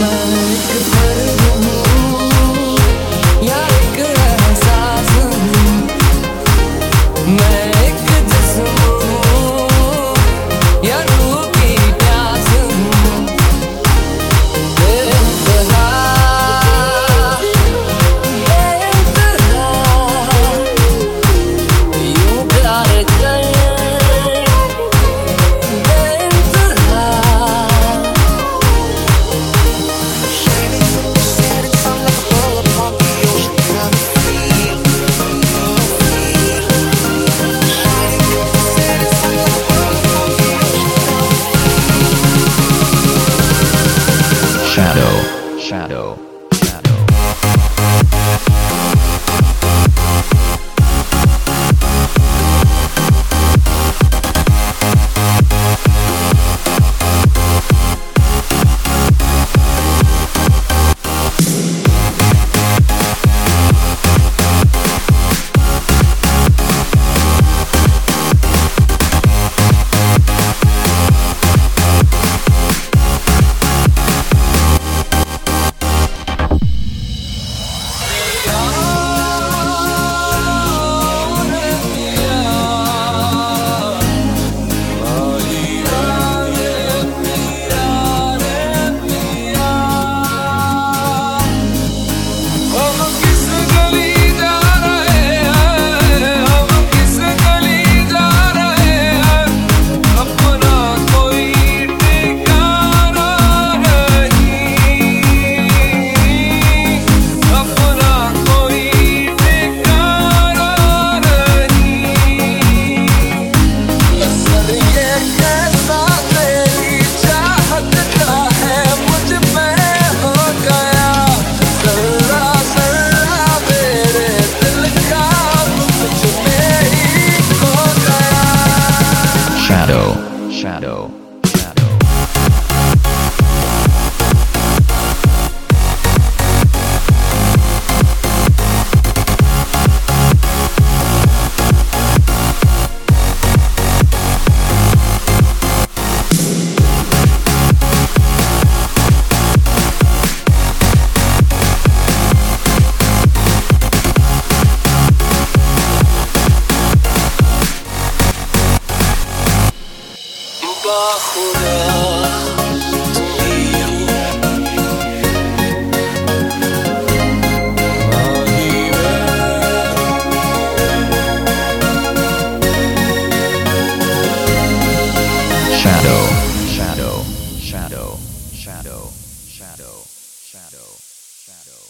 words could put Shadow. Shadow. Shadow. shadow, shadow, shadow, shadow, shadow.